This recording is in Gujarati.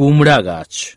কুমড়া গাছ